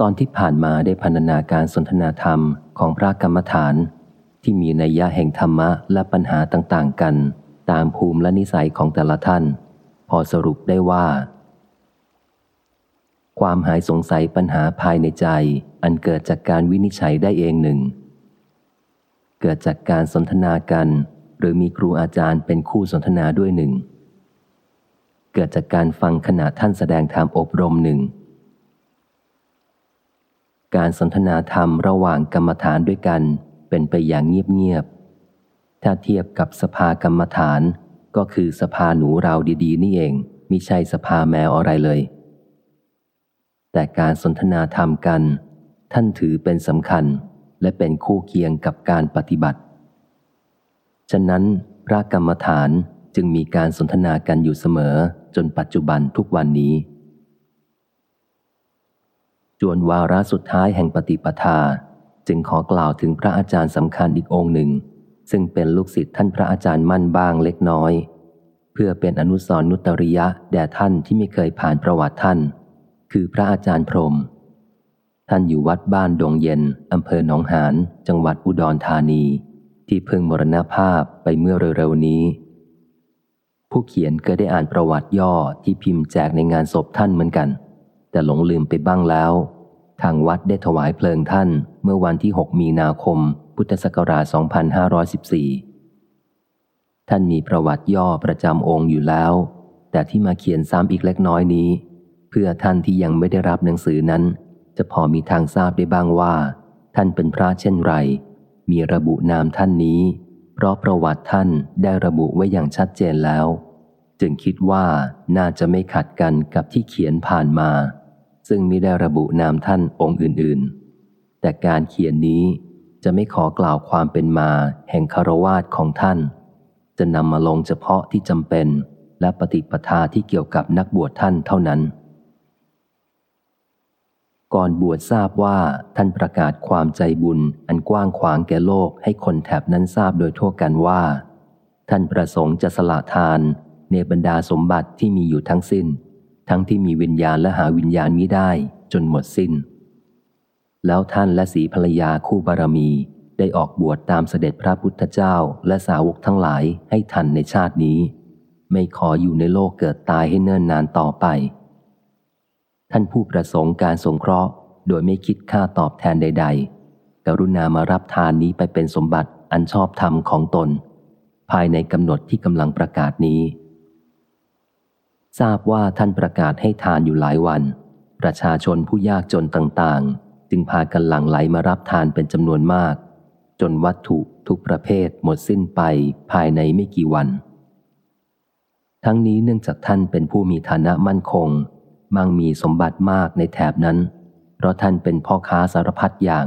ตอนที่ผ่านมาได้พันนาการสนทนาธรรมของพระกรรมฐาน ที่มีนัยยะแห่งธรรมะและปัญหาต่าง ๆ กัน ตามภูมิและนิสัยของแต่ละท่าน พอสรุปได้ว่า ความหายสงสัยปัญหาภายในใจ อันเกิดจากการวินิจฉัยได้เองหนึ่ง เกิดจากการสนทนากัน หรือมีครูอาจารย์เป็นคู่สนทนาด้วยหนึ่งเกิดจากการฟังขณะท่านแสดงธรรมอบรมหนึ่ง การสนทนาธรรมระหว่างกรรมฐานด้วยกัน เป็นไปอย่างเงียบๆ ถ้าเทียบกับสภากรรมฐาน ก็คือสภาหนูเราดีๆ นี่เองมิใช่สภาแมวอะไรเลย แต่การสนทนาธรรมกัน ท่านถือเป็นสำคัญและเป็นคู่เคียงกับการปฏิบัติ ฉะนั้นพระกรรมฐานจึงมีการสนทนากันอยู่เสมอจนปัจจุบันทุกวันนี้ จวนวาระสุดท้ายแห่งปฏิปทา จึงขอกล่าวถึงพระอาจารย์สำคัญอีกองค์หนึ่ง ซึ่งเป็นลูกศิษย์ท่านพระอาจารย์มั่นบ้างเล็กน้อย เพื่อเป็นอนุสรนุตริยะแด่ท่านที่ไม่เคยผ่านประวัติท่าน คือพระอาจารย์พรม ท่านอยู่วัดบ้านดงเย็นอำเภอหนองหานจังหวัดอุดรธานี ที่เพิ่งมรณภาพไปเมื่อเร็วๆนี้ ผู้เขียนก็ได้อ่านประวัติย่อที่พิมพ์แจกในงานศพท่านเหมือนกันแต่หลงลืมไปบ้างแล้ว ทางวัดได้ถวายเพลิงท่านเมื่อวันที่ 6 มีนาคม พุทธศักราช 2514 ท่านมีประวัติย่อประจำองค์อยู่แล้ว แต่ที่มาเขียนซ้ำอีกเล็กน้อยนี้ เพื่อท่านที่ยังไม่ได้รับหนังสือนั้น จะพอมีทางทราบได้บ้างว่า ท่านเป็นพระเช่นไร มีระบุนามท่านนี้ เพราะประวัติท่านได้ระบุไว้อย่างชัดเจนแล้ว จึงคิดว่าน่าจะไม่ขัดกันกับที่เขียนผ่านมา ซึ่งไม่ได้ระบุนามท่านองค์อื่นๆ แต่การเขียนนี้จะไม่ขอกล่าวความเป็นมาแห่งคารวาสของท่าน จะนำมาลงเฉพาะที่จำเป็น และปฏิปทาที่เกี่ยวกับนักบวชท่านเท่านั้น ก่อนบวชทราบว่าท่านประกาศความใจบุญอันกว้างขวางแก่โลกให้คนแถบนั้นทราบโดยทั่วกันว่า ท่านประสงค์จะสละทานในบรรดาสมบัติที่มีอยู่ทั้งสิ้น ทั้งที่มีวิญญาณและหาวิญญาณมิได้จนหมดสิน้น แล้วท่านและสีภรรยาคู่บารมีได้ออกบวชตามเสด็จพระพุทธเจ้าและสาวกทั้งหลายให้ทันในชาตินี้ ไม่ขออยู่ในโลกเกิดตายให้เนิ่นนานต่อไป ท่านผู้ประสงค์การสงเคราะห์ โดยไม่คิดค่าตอบแทนใด ๆ กรุณามารับทานนี้ไปเป็นสมบัติอันชอบธรรมของตน ภายในกำหนดที่กำลังประกาศนี้ ทราบว่าท่านประกาศให้ทานอยู่หลายวัน ประชาชนผู้ยากจนต่างๆ จึงพากันหลั่งไหลมารับทานเป็นจำนวนมาก จนวัตถุทุกประเภทหมดสิ้นไปภายในไม่กี่วัน ทั้งนี้เนื่องจากท่านเป็นผู้มีฐานะมั่นคง มั่งมีสมบัติมากในแถบนั้น เพราะท่านเป็นพ่อค้าสารพัดอย่าง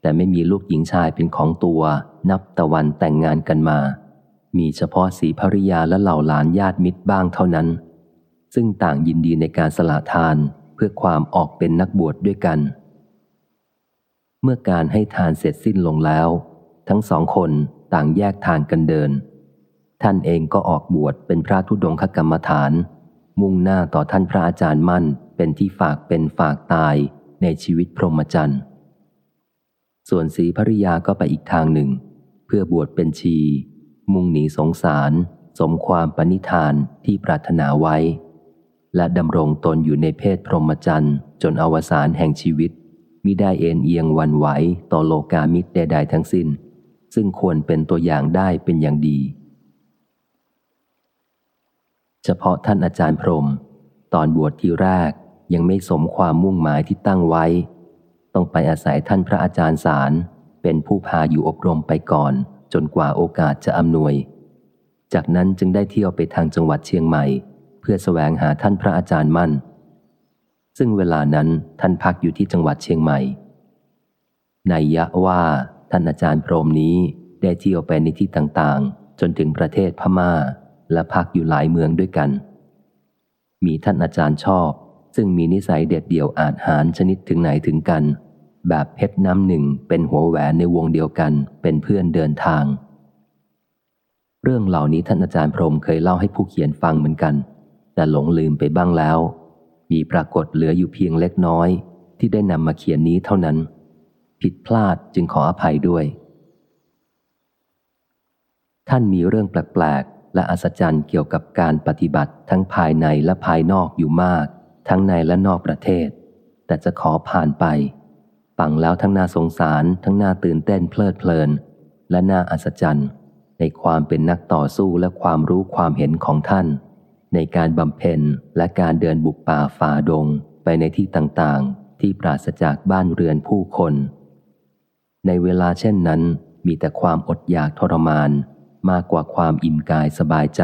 แต่ไม่มีลูกหญิงชายเป็นของตัว นับตะวันแต่งงานกันมา มีเฉพาะสีภริยาและเหล่าหลานญาติมิตรบ้างเท่านั้น ซึ่งต่างยินดีในการสละทานเพื่อความออกเป็นนักบวชดด้วยกัน เมื่อการให้ทานเสร็จสิ้นลงแล้ว ทั้งสองคนต่างแยกทางกันเดิน ท่านเองก็ออกบวชเป็นพระธุดงคกรรมฐาน มุ่งหน้าต่อท่านพระอาจารย์มั่นเป็นที่ฝากเป็นฝากตายในชีวิตพรหมจรรย์ ส่วนสีภริยาก็ไปอีกทางหนึ่ง เพื่อบวชเป็นชี มุ่งหนีสงสาร สมความปณิธานที่ปรารถนาไว้ และดำรงตนอยู่ในเพศพรหมจรรย์จนอวสานแห่งชีวิตมิได้เอ็นเอียงวันไหวต่อโลกามิตรใดๆทั้งสิ้น ซึ่งควรเป็นตัวอย่างได้เป็นอย่างดี เฉพาะท่านอาจารย์พรม ตอนบวชที่แรกยังไม่สมความมุ่งหมายที่ตั้งไว้ ต้องไปอาศัยท่านพระอาจารย์สารเป็นผู้พาอยู่อบรมไปก่อน จนกว่าโอกาสจะอำนวย จากนั้นจึงได้เที่ยวไปทางจังหวัดเชียงใหม่ พื่อสแสวงหาท่านพระอาจารย์มั่น ซึ่งเวลานั้นท่านพักอยู่ที่จังหวัดเชียงใหม่ในยยะว่าท่านอาจารย์พรมนี้ได้เที่ยวไปในที่ต่างๆ จนถึงประเทศพมา่า และพักอยู่หลายเมืองด้วยกัน มีท่านอาจารย์ชอบ ซึ่งมีนิสัยเด็ดเดี่ยวอาจหารชนิดถึงไหนถึงกัน แบบเพชรน้ำหนึ่งเป็นหัวแหวนในวงเดียวกันเป็นเพื่อนเดินทาง เรื่องเหล่านี้ท่านอาจารย์พรมเคยเล่าให้ผู้เขียนฟังเหมือนกัน แต่หลงลืมไปบ้างแล้ว มีปรากฏเหลืออยู่เพียงเล็กน้อย ที่ได้นำมาเขียนนี้เท่านั้น ผิดพลาดจึงขออภัยด้วย ท่านมีเรื่องแปลกๆและอัศจรรย์เกี่ยวกับการปฏิบัติทั้งภายในและภายนอกอยู่มาก ทั้งในและนอกประเทศ แต่จะขอผ่านไปฟังแล้วทั้งน่าสงสารทั้งน่าตื่นเต้นเพลิดเพลิน และน่าอัศจรรย์ ในความเป็นนักต่อสู้และความรู้ความเห็นของท่าน ในการบำเพ็ญและการเดินบุกป่าฝ่าดงไปในที่ต่างๆ ที่ปราศจากบ้านเรือนผู้คน ในเวลาเช่นนั้น มีแต่ความอดอยากทรมานมากกว่าความอิ่มกายสบายใจ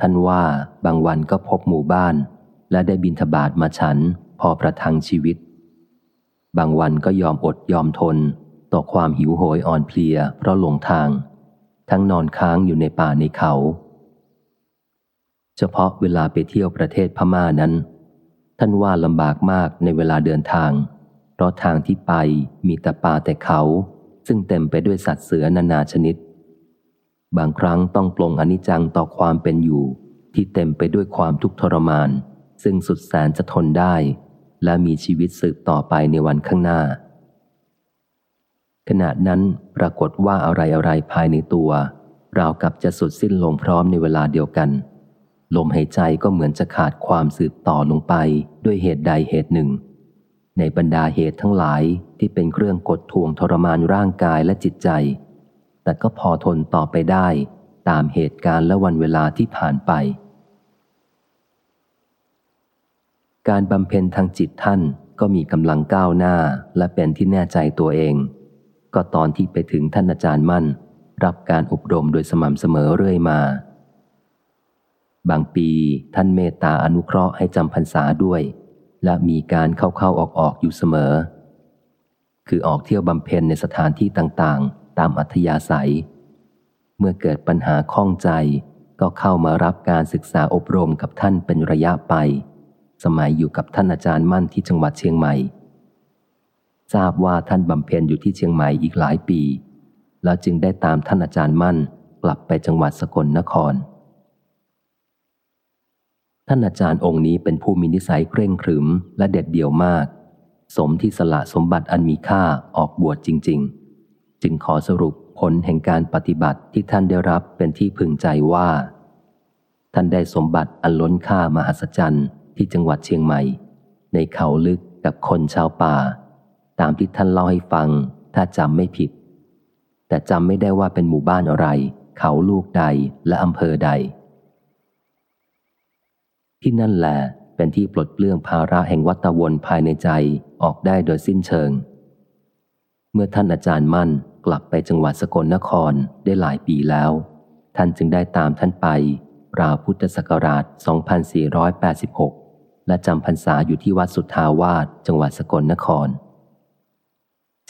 ท่านว่าบางวันก็พบหมู่บ้าน และได้บินทบาทมาฉันพอประทังชีวิต บางวันก็ยอมอดยอมทน ต่อความหิวโหยอ่อนเพลียเพราะหลงทาง ทั้งนอนค้างอยู่ในป่าในเขา เฉพาะเวลาไปเที่ยวประเทศพม่านั้น ท่านว่าลำบากมากในเวลาเดินทาง เพราะทางที่ไปมีแต่ป่าแต่เขา ซึ่งเต็มไปด้วยสัตว์เสือนานาชนิด บางครั้งต้องปลงอนิจจังต่อความเป็นอยู่ ที่เต็มไปด้วยความทุกข์ทรมาน ซึ่งสุดแสนจะทนได้ และมีชีวิตสืบต่อไปในวันข้างหน้า ขณะนั้นปรากฏว่าอะไรอะไรภายในตัว ราวกับจะสุดสิ้นลงพร้อมในเวลาเดียวกัน ลมหายใจก็เหมือนจะขาดความสืบต่อลงไปด้วยเหตุใดเหตุหนึ่ง ในบรรดาเหตุทั้งหลายที่เป็นเครื่องกดทวงทรมานร่างกายและจิตใจ แต่ก็พอทนต่อไปได้ตามเหตุการณ์และวันเวลาที่ผ่านไป การบำเพ็ญทางจิตท่านก็มีกำลังก้าวหน้าและเป็นที่แน่ใจตัวเอง ก็ตอนที่ไปถึงท่านอาจารย์มั่น รับการอบรมโดยสม่ำเสมอเรื่อยมา บางปีท่านเมตตาอนุเคราะห์ให้จำพรรษาด้วย และมีการเข้าๆออกๆอยู่เสมอ คือออกเที่ยวบำเพ็ญในสถานที่ต่างๆ ตามอัธยาศัย เมื่อเกิดปัญหาข้องใจ ก็เข้ามารับการศึกษาอบรมกับท่านเป็นระยะไป สมัยอยู่กับท่านอาจารย์มั่นที่จังหวัดเชียงใหม่ ทราบว่าท่านบำเพ็ญอยู่ที่เชียงใหม่อีกหลายปี แล้วจึงได้ตามท่านอาจารย์มั่นกลับไปจังหวัดสกลนคร ท่านอาจารย์องค์นี้เป็นผู้มีนิสัยเคร่งครึมและเด็ดเดี่ยวมาก สมที่สละสมบัติอันมีค่าออกบวชจริง ๆ จึงขอสรุปผลแห่งการปฏิบัติที่ท่านได้รับเป็นที่พึงใจว่า ท่านได้สมบัติอันล้นค่ามหัศจรรย์ที่จังหวัดเชียงใหม่ ในเขาลึกกับคนชาวป่า ตามที่ท่านเล่าให้ฟัง ถ้าจำไม่ผิด แต่จำไม่ได้ว่าเป็นหมู่บ้านอะไร เขาลูกใดและอำเภอใด ที่นั่นแหละเป็นที่ปลดเปลื้องภาระแห่งวัตวนภายในใจออกได้โดยสิ้นเชิง เมื่อท่านอาจารย์มั่นกลับไปจังหวัดสกลนครได้หลายปีแล้ว ท่านจึงได้ตามท่านไป ราวพุทธศักราช 2486 และจำพรรษาอยู่ที่วัดสุทธาวาสจังหวัดสกลนคร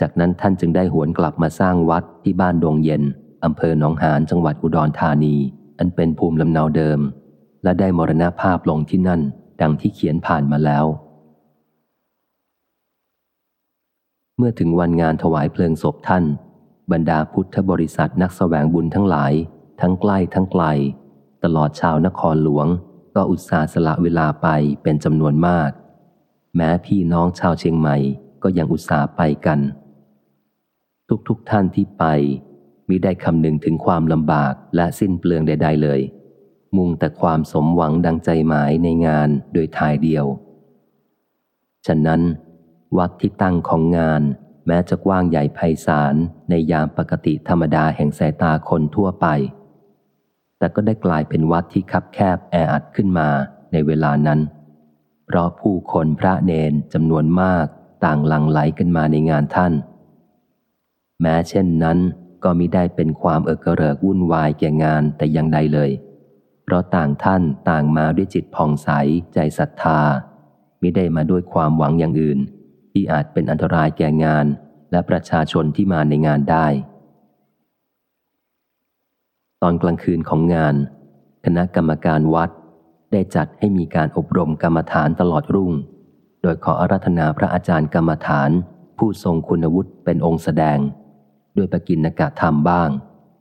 จากนั้นท่านจึงได้หวนกลับมาสร้างวัดที่บ้านดวงเย็นอำเภอหนองหานจังหวัดอุดรธานี อันเป็นภูมิลำเนาเดิม และได้มรณภาพลงที่นั่น ดังที่เขียนผ่านมาแล้ว เมื่อถึงวันงานถวายเพลิงศพท่าน บรรดาพุทธบริษัทนักสแสวงบุญทั้งหลาย ทั้งใกล้ทั้งไกล ตลอดชาวนครหลวง ก็อุตส่าห์สละเวลาไปเป็นจำนวนมาก แม้พี่น้องชาวเชียงใหม่ก็ยังอุตส่าห์ไปกัน ทุกๆทท่านที่ไปมิได้คำนึงถึงความลำบากและสิ้นเปลืองใด ๆ เลย มุ่งแต่ความสมหวังดังใจหมายในงานโดยทายเดียว ฉะนั้นวัดที่ตั้งของงานแม้จะกว้างใหญ่ไพศาลในยามปกติธรรมดาแห่งสายตาคนทั่วไป แต่ก็ได้กลายเป็นวัดที่คับแคบแออัดขึ้นมาในเวลานั้น เพราะผู้คนพระเนนจำนวนมากต่างหลั่งไหลกันมาในงานท่าน แม้เช่นนั้นก็มิได้เป็นความเอกระเริกวุ่นวายแก่งานแต่อย่างใดเลย เพราะต่างท่านต่างมาด้วยจิตผ่องใสใจศรัทธามิได้มาด้วยความหวังอย่างอื่น ที่อาจเป็นอันตรายแก่งานและประชาชนที่มาในงานได้ ตอนกลางคืนของงาน คณะกรรมการวัดได้จัดให้มีการอบรมกรรมฐานตลอดรุ่ง โดยขออารัธนาพระอาจารย์กรรมฐาน ผู้ทรงคุณวุฒิเป็นองค์แสดง ด้วยปกินกะธรรมบ้าง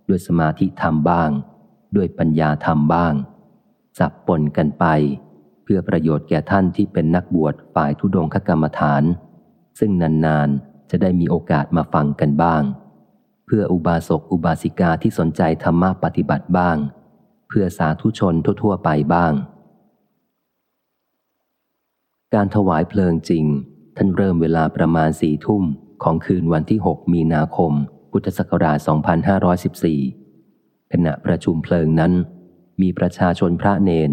ด้วยสมาธิธรรมบ้าง ด้วยปัญญาธรรมบ้าง สับปนกันไป เพื่อประโยชน์แก่ท่านที่เป็นนักบวชฝ่ายทุดงคกรรมฐาน ซึ่งนานๆ จะได้มีโอกาสมาฟังกันบ้าง เพื่ออุบาสกอุบาสิกาที่สนใจธรรมะปฏิบัติบ้าง เพื่อสาธุชนทั่วๆไปบ้าง การถวายเพลิงจริง ท่านเริ่มเวลาประมาณสี่ทุ่มของคืนวันที่ 6 มีนาคม พุทธศักราช 2514 ขณะประชุมเพลิงนั้น มีประชาชนพระเนน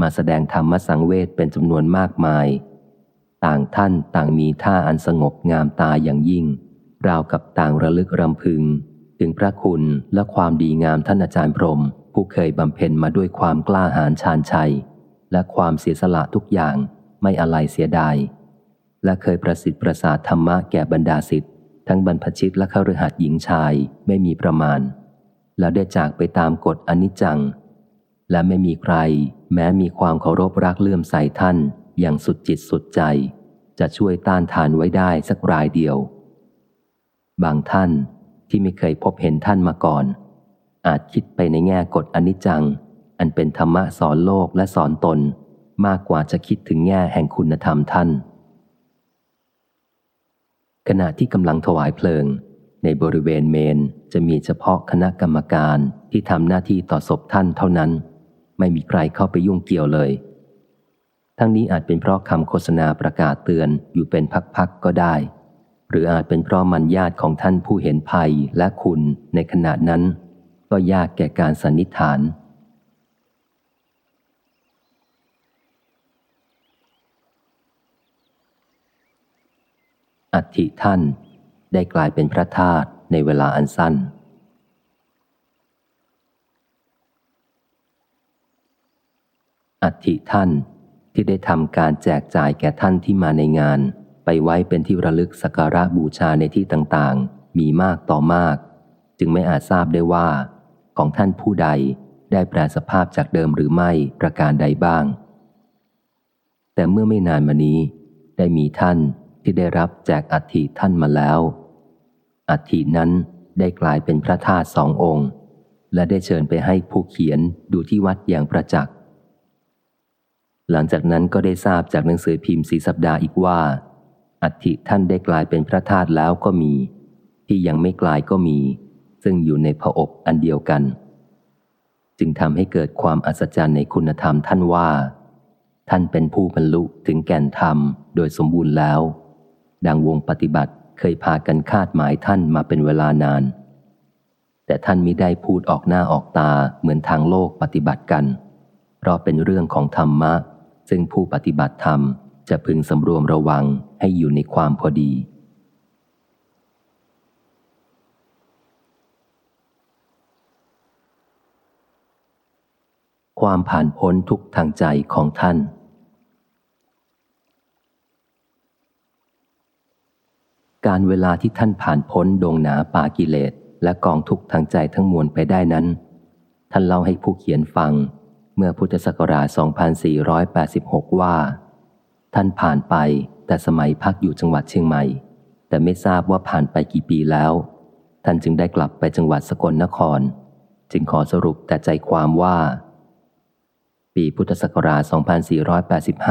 มาแสดงธรรมสังเวชเป็นจำนวนมากมาย ต่างท่านต่างมีท่าอันสงบงามตาอย่างยิ่ง ราวกับต่างระลึกรำพึง ถึงพระคุณและความดีงามท่านอาจารย์พรม ผู้เคยบำเพ็ญมาด้วยความกล้าหาญชาญชัย และความเสียสละทุกอย่างไม่อะไรเสียดาย และเคยประสิทธิ์ประสาทธรรมะแก่บรรดาสิทธิ์ทั้งบรรพชิตและข้ารือหัดหญิงชายไม่มีประมาณ แล้วได้จากไปตามกฎอนิจจัง และไม่มีใคร แม้มีความเคารพรักเลื่อมใสท่านอย่างสุดจิตสุดใจ จะช่วยต้านทานไว้ได้สักรายเดียว บางท่านที่ไม่เคยพบเห็นท่านมาก่อน อาจคิดไปในแง่กฎอนิจจัง อันเป็นธรรมะสอนโลกและสอนตน มากกว่าจะคิดถึงแง่แห่งคุณธรรมท่าน ขณะที่กำลังถวายเพลิง ในบริเวณเมนจะมีเฉพาะคณะกรรมการที่ทำหน้าที่ต่อศพท่านเท่านั้น ไม่มีใครเข้าไปยุ่งเกี่ยวเลย ทั้งนี้อาจเป็นเพราะคำโฆษณาประกาศเตือนอยู่เป็นพักๆก็ได้ หรืออาจเป็นเพราะมันญาติของท่านผู้เห็นภัยและคุณในขณะนั้น ก็ยากแก่การสันนิษฐานอัฐิท่าน ได้กลายเป็นพระธาตุในเวลาอันสั้น อัฐิท่านที่ได้ทำการแจกจ่ายแก่ท่านที่มาในงาน ไปไว้เป็นที่ระลึกสักการะบูชาในที่ต่างๆ มีมากต่อมาก จึงไม่อาจทราบได้ว่า ของท่านผู้ใดได้แปลสภาพจากเดิมหรือไม่ประการใดบ้าง แต่เมื่อไม่นานมานี้ ได้มีท่านที่ได้รับแจกอัฐิท่านมาแล้ว อัฐินั้นได้กลายเป็นพระธาตุสององค์ และได้เชิญไปให้ผู้เขียนดูที่วัดอย่างประจักษ์หลังจากนั้นก็ได้ทราบจากหนังสือพิมพ์สีสัปดาห์อีกว่า อัฐิท่านได้กลายเป็นพระธาตุแล้วก็มี ที่ยังไม่กลายก็มี ซึ่งอยู่ในผอบอันเดียวกัน จึงทำให้เกิดความอัศจรรย์ในคุณธรรมท่านว่า ท่านเป็นผู้บรรลุถึงแก่นธรรมโดยสมบูรณ์แล้ว ดังวงปฏิบัติ เคยพากันคาดหมายท่านมาเป็นเวลานาน แต่ท่านมิได้พูดออกหน้าออกตาเหมือนทางโลกปฏิบัติกัน เพราะเป็นเรื่องของธรรมะ ซึ่งผู้ปฏิบัติธรรมจะพึงสำรวมระวังให้อยู่ในความพอดี ความผ่านพ้นทุกทางใจของท่าน การเวลาที่ท่านผ่านพ้นดงหนาป่ากิเลสและกองทุกข์ทางใจทั้งมวลไปได้นั้น ท่านเล่าให้ผู้เขียนฟัง เมื่อพุทธศักราช 2486 ว่า ท่านผ่านไปแต่สมัยพักอยู่จังหวัดเชียงใหม่ แต่ไม่ทราบว่าผ่านไปกี่ปีแล้ว ท่านจึงได้กลับไปจังหวัดสกลนคร จึงขอสรุปแต่ใจความว่า ปีพุทธศักราช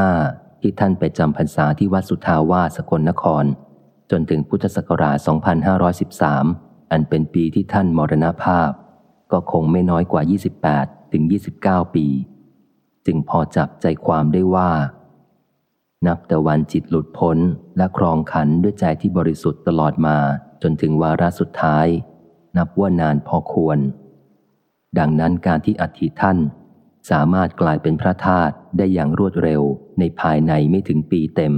2485 ที่ท่านไปจำพรรษาที่วัดสุทาวาสกลนคร จนถึงพุทธศักราช 2513 อันเป็นปีที่ท่านมรณภาพ ก็คงไม่น้อยกว่า 28 ถึง 29 ปี จึงพอจับใจความได้ว่า นับแต่วันจิตหลุดพ้นและครองขันด้วยใจที่บริสุทธิ์ตลอดมาจนถึงวาระสุดท้าย นับว่านานพอควร ดังนั้นการที่อธิท่านสามารถกลายเป็นพระธาตุได้อย่างรวดเร็วในภายในไม่ถึงปีเต็ม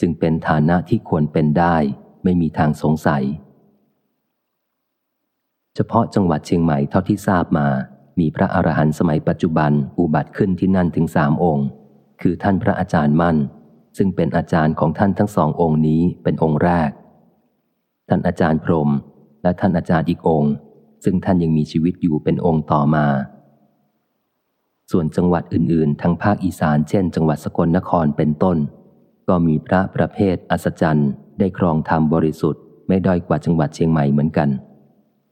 จึงเป็นฐานะที่ควรเป็นได้ไม่มีทางสงสัย เฉพาะจังหวัดเชียงใหม่เท่าที่ทราบมา มีพระอรหันต์สมัยปัจจุบันอุบัติขึ้นที่นั่นถึงสามองค์ คือท่านพระอาจารย์มั่น ซึ่งเป็นอาจารย์ของท่านทั้งสององค์นี้เป็นองค์แรก ท่านอาจารย์พรม และท่านอาจารย์อีกองค์ ซึ่งท่านยังมีชีวิตอยู่เป็นองค์ต่อมาส่วนจังหวัดอื่น ๆทั้งภาคอีสานเช่น จังหวัดสกลนครเป็นต้น ก็มีพระประเภทอัศจรรย์ ได้ครองธรรมบริสุทธิ์ไม่ด้อยกว่าจังหวัดเชียงใหม่เหมือนกัน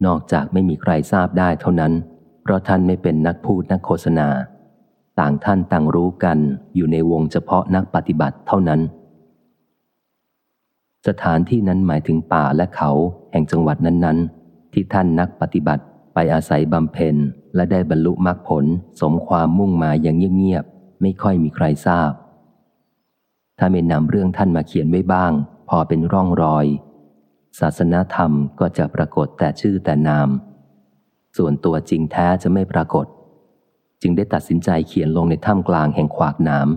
นอกจากไม่มีใครทราบได้เท่านั้น เพราะท่านไม่เป็นนักพูดนักโฆษณา ต่างท่านต่างรู้กันอยู่ในวงเฉพาะนักปฏิบัติเท่านั้น สถานที่นั้นหมายถึงป่าและเขาแห่งจังหวัดนั้นๆ ที่ท่านนักปฏิบัติไปอาศัยบำเพ็ญและได้บรรลุมรรคผล สมความมุ่งหมายอย่างเงียบๆไม่ค่อยมีใครทราบ ถ้าไม่นำเรื่องท่านมาเขียนไว้บ้าง พอเป็นร่องรอย ศาสนาธรรมก็จะปรากฏแต่ชื่อแต่นาม ส่วนตัวจริงแท้จะไม่ปรากฏ จึงได้ตัดสินใจเขียนลงในถ้ำกลางแห่งขวากหนาม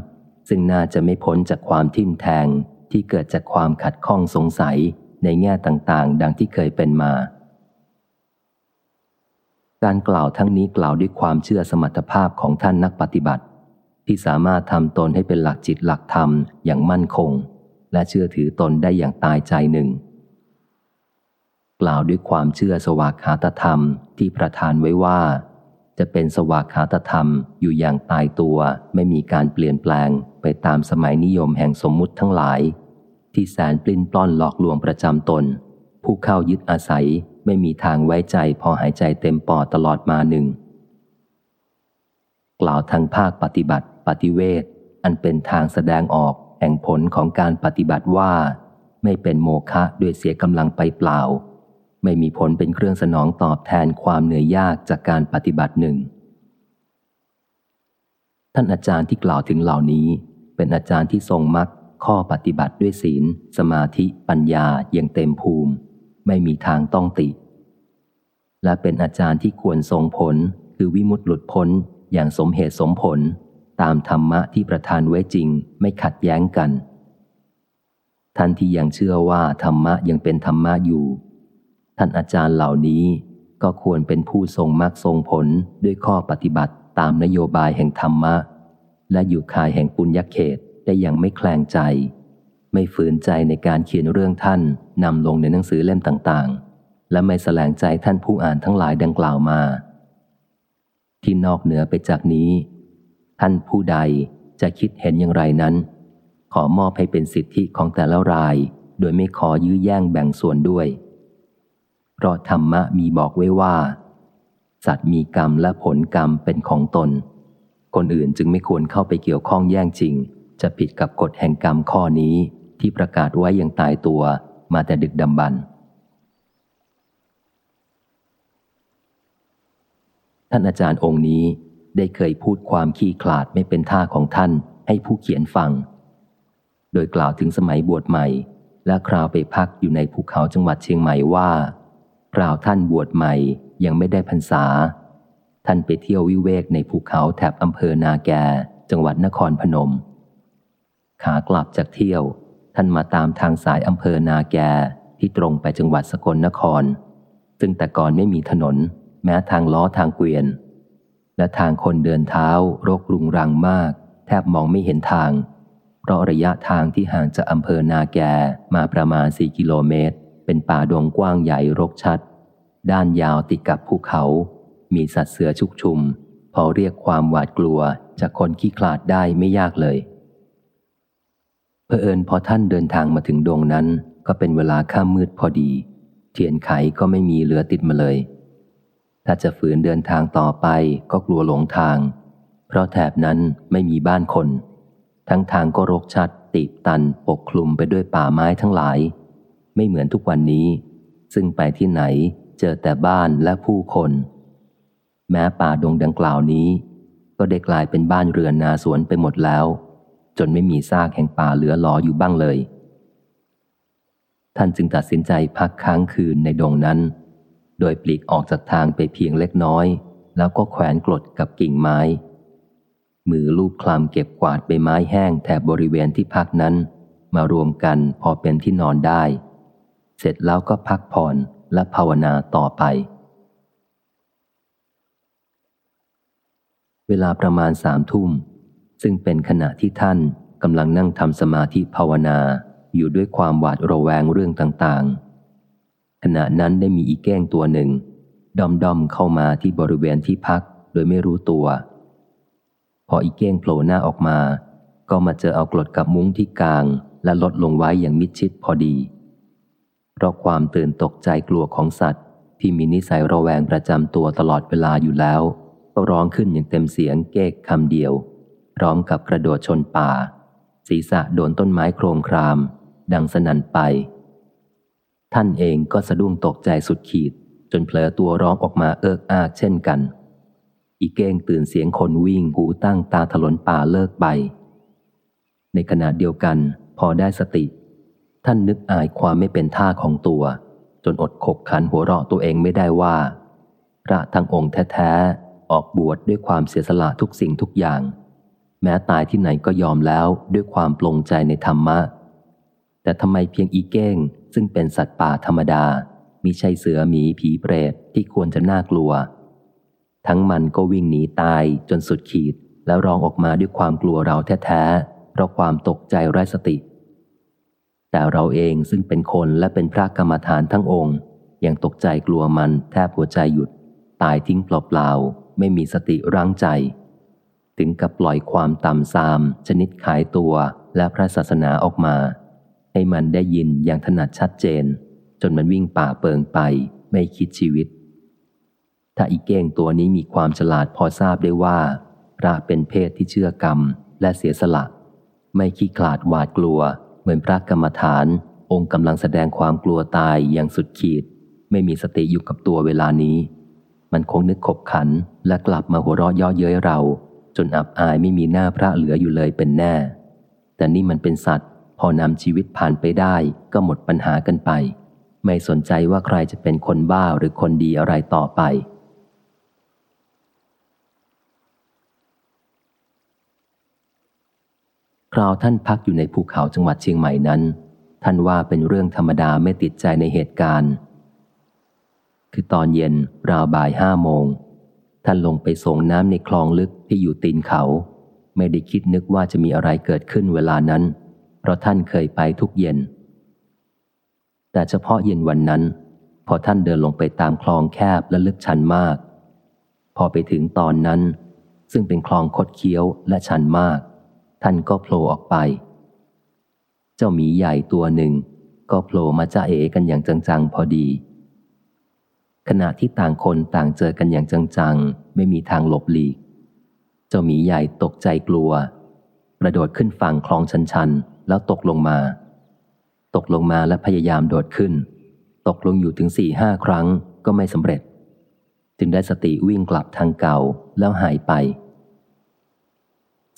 ซึ่งน่าจะไม่พ้นจากความทิ่มแทงที่เกิดจากความขัดข้องสงสัยในแง่ต่างๆ ดังที่เคยเป็นมา การกล่าวทั้งนี้กล่าวด้วยความเชื่อสมรรถภาพของท่านนักปฏิบัติ ที่สามารถทำตนให้เป็นหลักจิตหลักธรรมอย่างมั่นคง และเชื่อถือตนได้อย่างตายใจหนึ่ง กล่าวด้วยความเชื่อสวากขาตธรรมที่ประทานไว้ว่า จะเป็นสวากขาตธรรมอยู่อย่างตายตัวไม่มีการเปลี่ยนแปลงไปตามสมัยนิยมแห่งสมมุติทั้งหลาย ที่แสนปลิ้นปล้อนหลอกลวงประจำตน ผู้เข้ายึดอาศัยไม่มีทางไว้ใจพอหายใจเต็มปอดตลอดมาหนึ่ง กล่าวทางภาคปฏิบัติ ปฏิเวทอันเป็นทางแสดงออกแห่งผลของการปฏิบัติว่า ไม่เป็นโมฆะด้วยเสียกำลังไปเปล่า ไม่มีผลเป็นเครื่องสนองตอบแทนความเหนื่อยยากจากการปฏิบัติหนึ่ง ท่านอาจารย์ที่กล่าวถึงเหล่านี้ เป็นอาจารย์ที่ทรงมักข้อปฏิบัติด้วยศีล สมาธิปัญญาอย่างเต็มภูมิ ไม่มีทางต้องติ และเป็นอาจารย์ที่ควรทรงผลคือวิมุตติหลุดพ้นอย่างสมเหตุสมผล ตามธรรมะที่ประทานไว้จริงไม่ขัดแย้งกัน ท่านที่ยังเชื่อว่าธรรมะยังเป็นธรรมะอยู่ ท่านอาจารย์เหล่านี้ก็ควรเป็นผู้ทรงมรรคทรงผลด้วยข้อปฏิบัติตามนโยบายแห่งธรรมะ และอยู่คายแห่งปุญญเขตได้อย่างไม่แคลงใจ ไม่ฝืนใจในการเขียนเรื่องท่านนำลงในหนังสือเล่มต่างๆ และไม่แสลงใจท่านผู้อ่านทั้งหลายดังกล่าวมา ที่นอกเหนือไปจากนี้ ท่านผู้ใดจะคิดเห็นอย่างไรนั้น ขอมอบให้เป็นสิทธิของแต่ละราย โดยไม่ขอยื้อแย่งแบ่งส่วนด้วย เพราะธรรมะมีบอกไว้ว่า สัตว์มีกรรมและผลกรรมเป็นของตน คนอื่นจึงไม่ควรเข้าไปเกี่ยวข้องแย่งจริง จะผิดกับกฎแห่งกรรมข้อนี้ที่ประกาศไว้อย่างตายตัวมาแต่ดึกดำบรรท่านอาจารย์องค์นี้ ได้เคยพูดความขี้ขลาดไม่เป็นท่าของท่านให้ผู้เขียนฟัง โดยกล่าวถึงสมัยบวชใหม่ และคราวไปพักอยู่ในภูเขาจังหวัดเชียงใหม่ว่าคราวท่านบวชใหม่ยังไม่ได้พรรษา ท่านไปเที่ยววิเวกในภูเขาแถบอำเภอนาแก จังหวัดนครพนม ขากลับจากเที่ยว ท่านมาตามทางสายอำเภอนาแกที่ตรงไปจังหวัดสกลนคร ซึ่งแต่ก่อนไม่มีถนน แม้ทางล้อทางเกวียน และทางคนเดินเท้ารกรุงรังมาก แทบมองไม่เห็นทาง เพราะระยะทางที่ห่างจากอำเภอนาแกมาประมาณสี่กิโลเมตร เป็นป่าดงกว้างใหญ่รกชัด ด้านยาวติดกับภูเขา มีสัตว์เสือชุกชุม พอเรียกความหวาดกลัวจากคนขี้ขลาดได้ไม่ยากเลยเผอิญพอท่านเดินทางมาถึงดงนั้น ก็เป็นเวลาข้ามมืดพอดี เทียนไขก็ไม่มีเหลือติดมาเลย ถ้าจะฝืนเดินทางต่อไปก็กลัวหลงทาง เพราะแถบนั้นไม่มีบ้านคน ทั้งทางก็รกชัด ตีบตันปกคลุมไปด้วยป่าไม้ทั้งหลาย ไม่เหมือนทุกวันนี้ ซึ่งไปที่ไหนเจอแต่บ้านและผู้คน แม้ป่าดงดังกล่าวนี้ ก็ได้กลายเป็นบ้านเรือนนาสวนไปหมดแล้ว จนไม่มีซากแห่งป่าเหลือหลออยู่บ้างเลย ท่านจึงตัดสินใจพักค้างคืนในดงนั้น โดยปลีกออกจากทางไปเพียงเล็กน้อย แล้วก็แขวนกรดกับกิ่งไม้ มือลูบคลำเก็บกวาดใบไม้แห้งแถบบริเวณที่พักนั้น มารวมกันพอเป็นที่นอนได้ เสร็จแล้วก็พักผ่อนและภาวนาต่อไป เวลาประมาณสามทุ่ม ซึ่งเป็นขณะที่ท่านกำลังนั่งทำสมาธิภาวนาอยู่ด้วยความหวาดระแวงเรื่องต่างๆ ขณะนั้นได้มีอีแก้งตัวหนึ่งดอมดอมเข้ามาที่บริเวณที่พักโดยไม่รู้ตัว พออีเก้งโผล่หน้าออกมา ก็มาเจอเอากรดกับมุ้งที่กลางและลดลงไว้อย่างมิดชิดพอดี เพราะความตื่นตกใจกลัวของสัตว์ ที่มีนิสัยระแวงประจำตัวตลอดเวลาอยู่แล้ว ก็ร้องขึ้นอย่างเต็มเสียงเก๊กคำเดียว พร้อมกับกระโดดชนป่า ศีรษะโดนต้นไม้โครมคราม ดังสนั่นไป ท่านเองก็สะดุ้งตกใจสุดขีด จนเผลอตัวร้องออกมาเอิกอากเช่นกัน อีเก้งตื่นเสียงคนวิ่งหูตั้งตาถลนป่าเลิกไป ในขณะเดียวกัน พอได้สติ ท่านนึกอายความไม่เป็นท่าของตัว จนอดขบขันหัวเราะตัวเองไม่ได้ว่า พระทั้งองค์แท้ๆ ออกบวชดด้วยความเสียสละทุกสิ่งทุกอย่าง แม้ตายที่ไหนก็ยอมแล้วด้วยความปลงใจในธรรมะ แต่ทำไมเพียงอีเก้ง ซึ่งเป็นสัตว์ป่าธรรมดามิใช่เสือหมีผีเปรตที่ควรจะน่ากลัว ทั้งมันก็วิ่งหนีตายจนสุดขีด แล้วร้องออกมาด้วยความกลัวเราแท้ๆเพราะความตกใจไร้สติ แต่เราเองซึ่งเป็นคนและเป็นพระกรรมฐานทั้งองค์ ยังตกใจกลัวมันแทบหัวใจหยุด ตายทิ้งเปล่าๆไม่มีสติรั้งใจ ถึงกับปล่อยความต่ำซามชนิดขายตัวและพระศาสนาออกมา ให้มันได้ยินอย่างถนัดชัดเจน จนมันวิ่งป่าเปิงไป ไม่คิดชีวิต ถ้าอีเก้งตัวนี้มีความฉลาดพอทราบได้ว่า พระเป็นเพศที่เชื่อกรรมและเสียสละ ไม่ขี้ขลาดหวาดกลัว เหมือนพระกรรมฐาน องค์กำลังแสดงความกลัวตายอย่างสุดขีด ไม่มีสติอยู่กับตัวเวลานี้ มันคงนึกขบขันและกลับมาหัวเราะย่อเย้ยเรา จนอับอายไม่มีหน้าพระเหลืออยู่เลยเป็นแน่ แต่นี่มันเป็นสัตว์ พอนำชีวิตผ่านไปได้ก็หมดปัญหากันไป ไม่สนใจว่าใครจะเป็นคนบ้าหรือคนดีอะไรต่อไป คราวท่านพักอยู่ในภูเขาจังหวัดเชียงใหม่นั้น ท่านว่าเป็นเรื่องธรรมดาไม่ติดใจในเหตุการณ์ คือตอนเย็นราวบ่ายห้าโมง ท่านลงไปส่งน้ำในคลองลึกที่อยู่ตีนเขา ไม่ได้คิดนึกว่าจะมีอะไรเกิดขึ้นเวลานั้น เพราะท่านเคยไปทุกเย็น แต่เฉพาะเย็นวันนั้น พอท่านเดินลงไปตามคลองแคบและลึกชันมาก พอไปถึงตอนนั้น ซึ่งเป็นคลองคดเคี้ยวและชันมาก ท่านก็โผล่ออกไป เจ้าหมีใหญ่ตัวหนึ่ง ก็โผล่มาจ้าเอกันอย่างจังๆพอดี ขณะที่ต่างคนต่างเจอกันอย่างจังๆ ไม่มีทางหลบหลีก เจ้าหมีใหญ่ตกใจกลัวกระโดดขึ้นฝั่งคลองชันๆ แล้วตกลงมา ตกลงมาและพยายามโดดขึ้น ตกลงอยู่ถึงสี่ห้าครั้งก็ไม่สำเร็จ จึงได้สติวิ่งกลับทางเก่าแล้วหายไป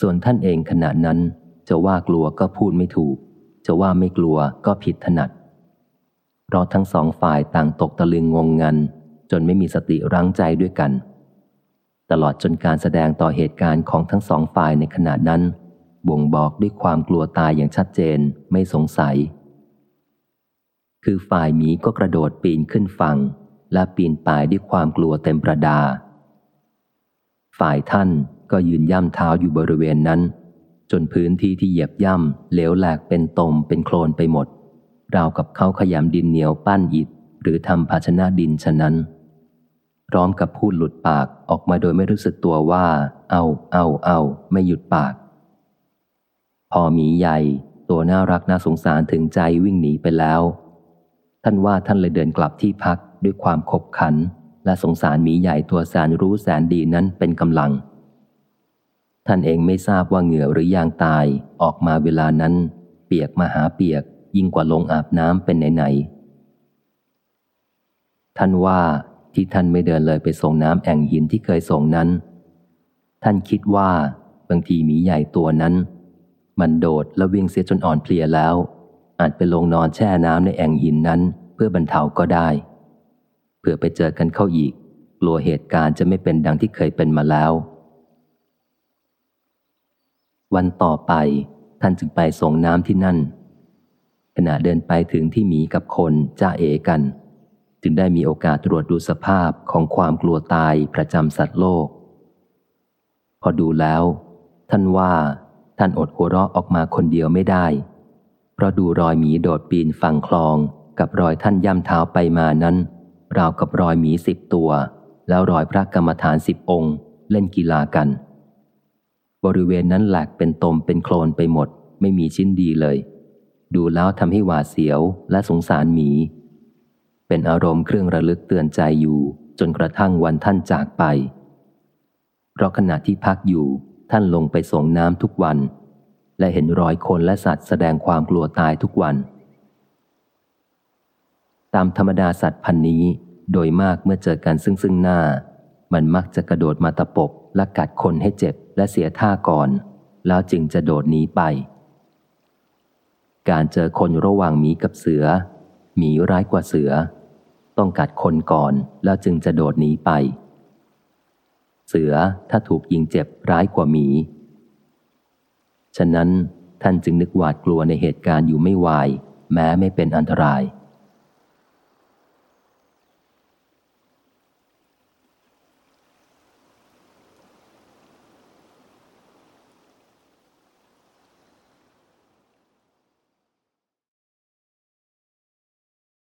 ส่วนท่านเองขณะนั้น จะว่ากลัวก็พูดไม่ถูก จะว่าไม่กลัวก็ผิดถนัด เพราะทั้งสองฝ่ายต่างตกตะลึงงงงัน จนไม่มีสติรั้งใจด้วยกัน ตลอดจนการแสดงต่อเหตุการณ์ของทั้งสองฝ่ายในขณะนั้น บ่งบอกด้วยความกลัวตายอย่างชัดเจนไม่สงสัย คือฝ่ายหมีก็กระโดดปีนขึ้นฝั่ง และปีนป่ายด้วยความกลัวเต็มประดา ฝ่ายท่านก็ยืนย่ำเท้าอยู่บริเวณนั้น จนพื้นที่ที่เหยียบย่ำเหลวแหลกเป็นตมเป็นโคลนไปหมด ราวกับเขาขยำดินเหนียวปั้นอิฐหรือทำภาชนะดินฉะนั้น พร้อมกับพูดหลุดปากออกมาโดยไม่รู้สึกตัวว่า เอา เอา เอา ไม่หยุดปาก พอหมีใหญ่ ตัวน่ารักน่าสงสารถึงใจวิ่งหนีไปแล้ว ท่านว่าท่านเลยเดินกลับที่พักด้วยความขบขัน และสงสารหมีใหญ่ตัวแสนรู้แสนดีนั้นเป็นกำลัง ท่านเองไม่ทราบว่าเหงื่อหรือยางตายออกมาเวลานั้น เปียกมาหาเปียก ยิ่งกว่าลงอาบน้ำเป็นไหนๆท่านว่าที่ท่านไม่เดินเลยไปส่งน้ำแอ่งหินที่เคยส่งนั้น ท่านคิดว่าบางทีหมีใหญ่ตัวนั้น มันโดดแล้ววิ่งเสียจนอ่อนเพลียแล้ว อาจไปลงนอนแช่น้ำในแอ่งหินนั้นเพื่อบรรเทาก็ได้ เพื่อไปเจอกันเข้าอีก กลัวเหตุการณ์จะไม่เป็นดังที่เคยเป็นมาแล้ว วันต่อไปท่านจึงไปส่งน้ำที่นั่น ขณะเดินไปถึงที่หมีกับคนจ้าเอกัน จึงได้มีโอกาสตรวจดูสภาพของความกลัวตายประจำสัตว์โลก พอดูแล้ว ท่านว่า ท่านอดหัวเราะออกมาคนเดียวไม่ได้ เพราะดูรอยหมีโดดปีนฝั่งคลองกับรอยท่านย่ำเท้าไปมานั้น ราวกับรอยหมีสิบตัว แล้วรอยพระกรรมฐานสิบองค์เล่นกีฬากัน บริเวณนั้นแหลกเป็นตมเป็นโคลนไปหมด ไม่มีชิ้นดีเลย ดูแล้วทำให้หวาดเสียวและสงสารหมี เป็นอารมณ์เครื่องระลึกเตือนใจอยู่ จนกระทั่งวันท่านจากไป เพราะขณะที่พักอยู่ ท่านลงไปส่งน้ำทุกวัน และเห็นรอยคนและสัตว์แสดงความกลัวตายทุกวัน ตามธรรมดาสัตว์พันนี้ โดยมากเมื่อเจอกันซึ่งซึ่งหน้า มันมักจะกระโดดมาตะปบและกัดคนให้เจ็บและเสียท่าก่อน แล้วจึงจะโดดหนีไป การเจอคนระหว่างหมีกับเสือหมีร้ายกว่าเสือ ต้องกัดคนก่อนแล้วจึงจะโดดหนีไป เสือถ้าถูกยิงเจ็บร้ายกว่าหมี ฉะนั้นท่านจึงนึกหวาดกลัวในเหตุการณ์อยู่ไม่วาย แม้ไม่เป็นอันตราย